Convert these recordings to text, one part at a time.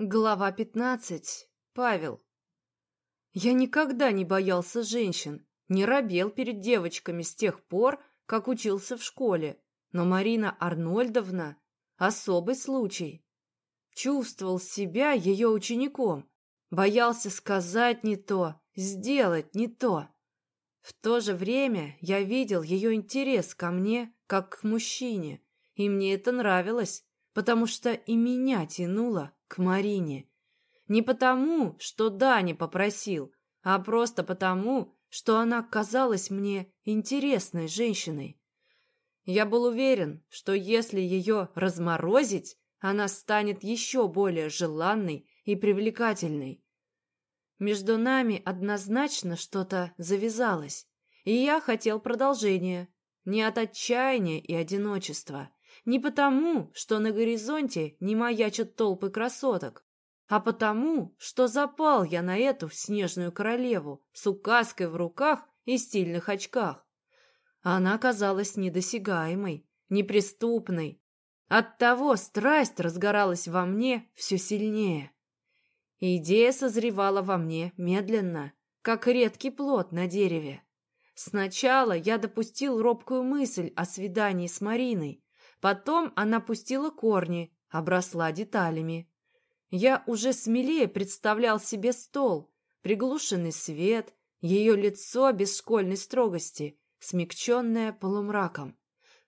Глава 15. Павел. Я никогда не боялся женщин, не робел перед девочками с тех пор, как учился в школе. Но Марина Арнольдовна – особый случай. Чувствовал себя ее учеником, боялся сказать не то, сделать не то. В то же время я видел ее интерес ко мне, как к мужчине, и мне это нравилось, потому что и меня тянуло к Марине. Не потому, что Дани попросил, а просто потому, что она казалась мне интересной женщиной. Я был уверен, что если ее разморозить, она станет еще более желанной и привлекательной. Между нами однозначно что-то завязалось, и я хотел продолжения, не от отчаяния и одиночества, не потому, что на горизонте не маячат толпы красоток, а потому, что запал я на эту снежную королеву с указкой в руках и стильных очках. Она казалась недосягаемой, неприступной. Оттого страсть разгоралась во мне все сильнее. Идея созревала во мне медленно, как редкий плод на дереве. Сначала я допустил робкую мысль о свидании с Мариной, Потом она пустила корни, обросла деталями. Я уже смелее представлял себе стол, приглушенный свет, ее лицо без школьной строгости, смягченное полумраком.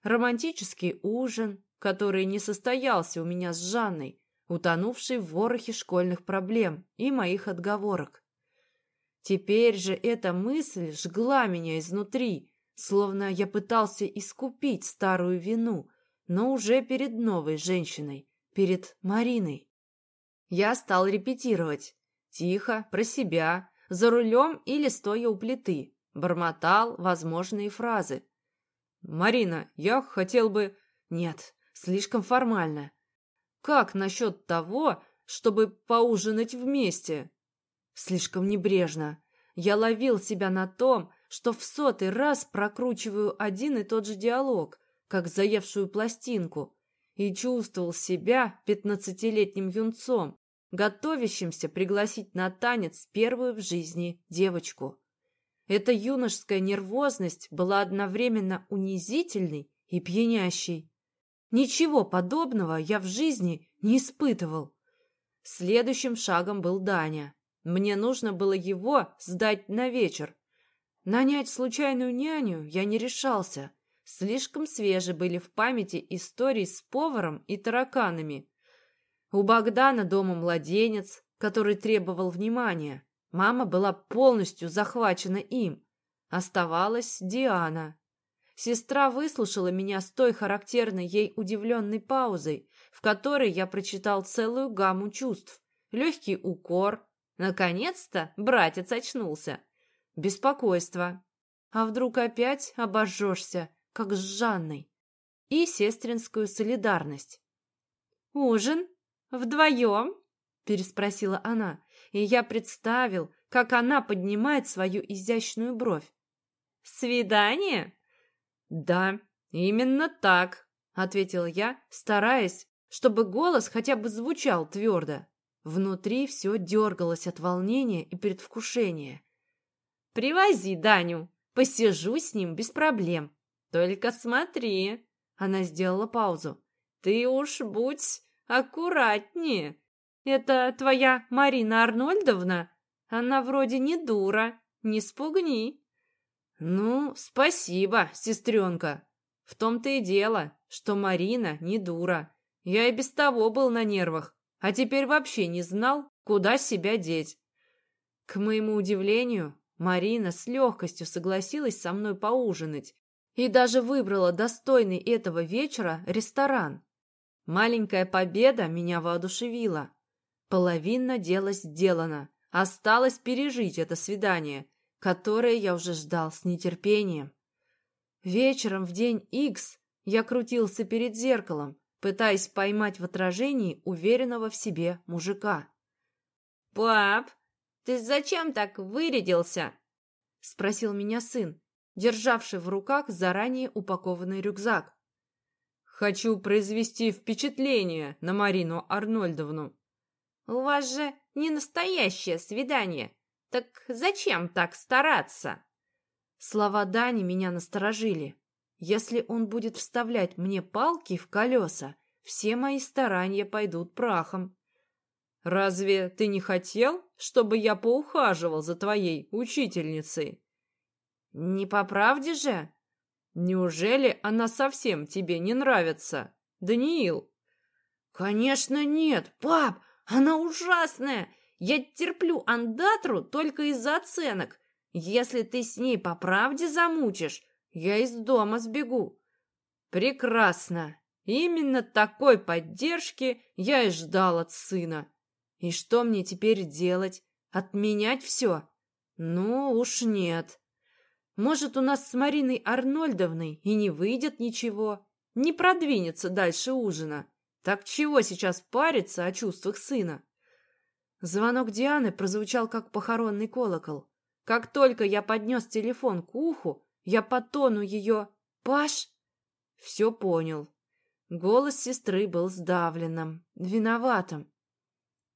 Романтический ужин, который не состоялся у меня с Жанной, утонувший в ворохе школьных проблем и моих отговорок. Теперь же эта мысль жгла меня изнутри, словно я пытался искупить старую вину, но уже перед новой женщиной, перед Мариной. Я стал репетировать. Тихо, про себя, за рулем или стоя у плиты. Бормотал возможные фразы. «Марина, я хотел бы...» «Нет, слишком формально. Как насчет того, чтобы поужинать вместе?» Слишком небрежно. Я ловил себя на том, что в сотый раз прокручиваю один и тот же диалог, как заевшую пластинку, и чувствовал себя пятнадцатилетним юнцом, готовящимся пригласить на танец первую в жизни девочку. Эта юношеская нервозность была одновременно унизительной и пьянящей. Ничего подобного я в жизни не испытывал. Следующим шагом был Даня. Мне нужно было его сдать на вечер. Нанять случайную няню я не решался. Слишком свежи были в памяти истории с поваром и тараканами. У Богдана дома младенец, который требовал внимания. Мама была полностью захвачена им. Оставалась Диана. Сестра выслушала меня с той характерной ей удивленной паузой, в которой я прочитал целую гамму чувств. Легкий укор. Наконец-то братец очнулся. Беспокойство. А вдруг опять обожжешься? Как с Жанной, и сестринскую солидарность. «Ужин? Вдвоем?» – переспросила она, и я представил, как она поднимает свою изящную бровь. «Свидание?» «Да, именно так», – ответил я, стараясь, чтобы голос хотя бы звучал твердо. Внутри все дергалось от волнения и предвкушения. «Привози Даню, посижу с ним без проблем», только смотри, она сделала паузу. Ты уж будь аккуратнее. Это твоя Марина Арнольдовна? Она вроде не дура, не спугни. Ну, спасибо, сестренка. В том-то и дело, что Марина не дура. Я и без того был на нервах, а теперь вообще не знал, куда себя деть. К моему удивлению, Марина с легкостью согласилась со мной поужинать и даже выбрала достойный этого вечера ресторан. Маленькая победа меня воодушевила. Половина дела сделана. Осталось пережить это свидание, которое я уже ждал с нетерпением. Вечером в день Икс я крутился перед зеркалом, пытаясь поймать в отражении уверенного в себе мужика. «Пап, ты зачем так вырядился?» — спросил меня сын, державший в руках заранее упакованный рюкзак. «Хочу произвести впечатление на Марину Арнольдовну». у вас же не настоящее свидание. Так зачем так стараться?» Слова Дани меня насторожили. Если он будет вставлять мне палки в колеса, все мои старания пойдут прахом. «Разве ты не хотел, чтобы я поухаживал за твоей учительницей?» «Не по правде же?» «Неужели она совсем тебе не нравится, Даниил?» «Конечно нет, пап, она ужасная. Я терплю андатру только из-за оценок. Если ты с ней по правде замучишь, я из дома сбегу. Прекрасно. Именно такой поддержки я и ждал от сына. И что мне теперь делать? Отменять все? Ну уж нет. Может, у нас с Мариной Арнольдовной и не выйдет ничего, не продвинется дальше ужина. Так чего сейчас париться о чувствах сына? Звонок Дианы прозвучал как похоронный колокол. Как только я поднес телефон к уху, я по тону ее «Паш?» все понял. Голос сестры был сдавленным, виноватым.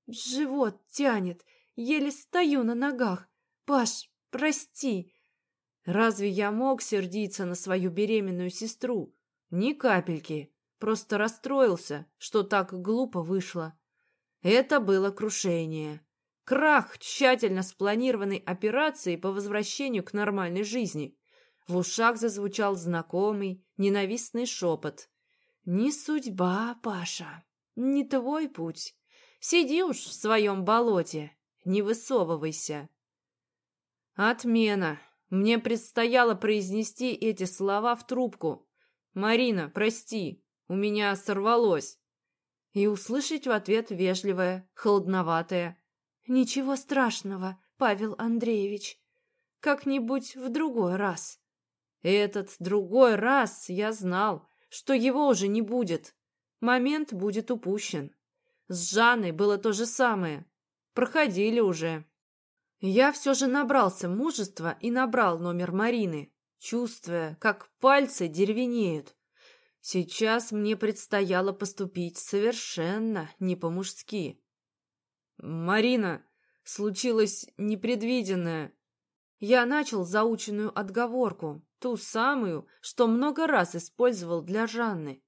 Живот тянет, еле стою на ногах. Паш, прости. Разве я мог сердиться на свою беременную сестру? Ни капельки. Просто расстроился, что так глупо вышло. Это было крушение. Крах тщательно спланированной операции по возвращению к нормальной жизни. В ушах зазвучал знакомый, ненавистный шепот. «Не судьба, Паша, не твой путь. Сиди уж в своем болоте, не высовывайся». Отмена. Мне предстояло произнести эти слова в трубку. «Марина, прости, у меня сорвалось». И услышать в ответ вежливое, холодноватое «Ничего страшного, Павел Андреевич. Как-нибудь в другой раз». Этот другой раз я знал, что его уже не будет. Момент будет упущен. С Жанной было то же самое. Проходили уже. Я все же набрался мужества и набрал номер Марины, чувствуя, как пальцы деревенеют. Сейчас мне предстояло поступить совершенно не по-мужски. «Марина, случилось непредвиденное». Я начал заученную отговорку, ту самую, что много раз использовал для Жанны.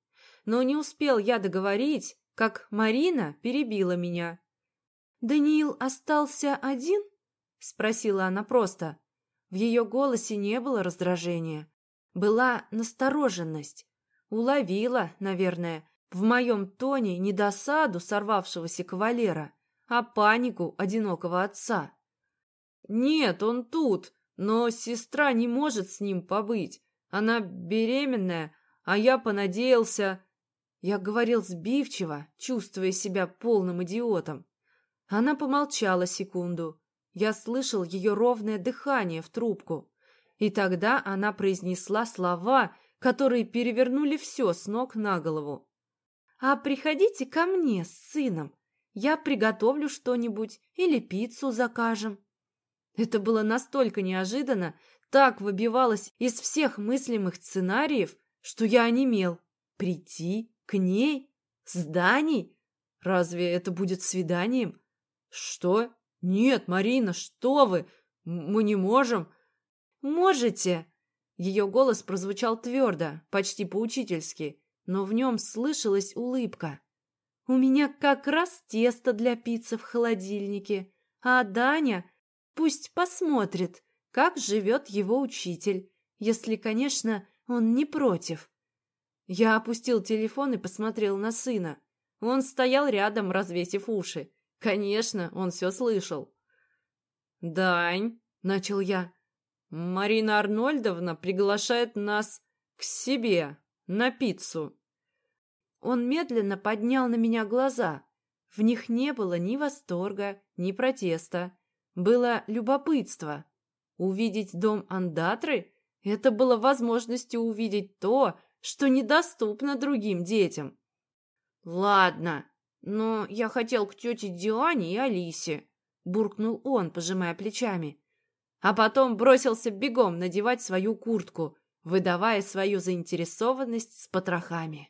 Но не успел я договорить, как Марина перебила меня. «Даниил остался один?» — спросила она просто. В ее голосе не было раздражения. Была настороженность. Уловила, наверное, в моем тоне не досаду сорвавшегося кавалера, а панику одинокого отца. «Нет, он тут, но сестра не может с ним побыть. Она беременная, а я понадеялся...» Я говорил сбивчиво, чувствуя себя полным идиотом. Она помолчала секунду. Я слышал ее ровное дыхание в трубку. И тогда она произнесла слова, которые перевернули все с ног на голову. «А приходите ко мне с сыном. Я приготовлю что-нибудь или пиццу закажем». Это было настолько неожиданно, так выбивалось из всех мыслимых сценариев, что я онемел. Прийти к ней? С Даней? Разве это будет свиданием? Что? Нет, Марина, что вы? Мы не можем. Можете. Ее голос прозвучал твердо, почти поучительски, но в нем слышалась улыбка. У меня как раз тесто для пиццы в холодильнике, а Даня пусть посмотрит, как живет его учитель, если, конечно, он не против. Я опустил телефон и посмотрел на сына. Он стоял рядом, развесив уши. Конечно, он все слышал. «Дань», — начал я, — «Марина Арнольдовна приглашает нас к себе на пиццу». Он медленно поднял на меня глаза. В них не было ни восторга, ни протеста. Было любопытство. Увидеть дом Андатры — это было возможностью увидеть то, что недоступно другим детям. «Ладно, но я хотел к тете Диане и Алисе», — буркнул он, пожимая плечами. А потом бросился бегом надевать свою куртку, выдавая свою заинтересованность с потрохами.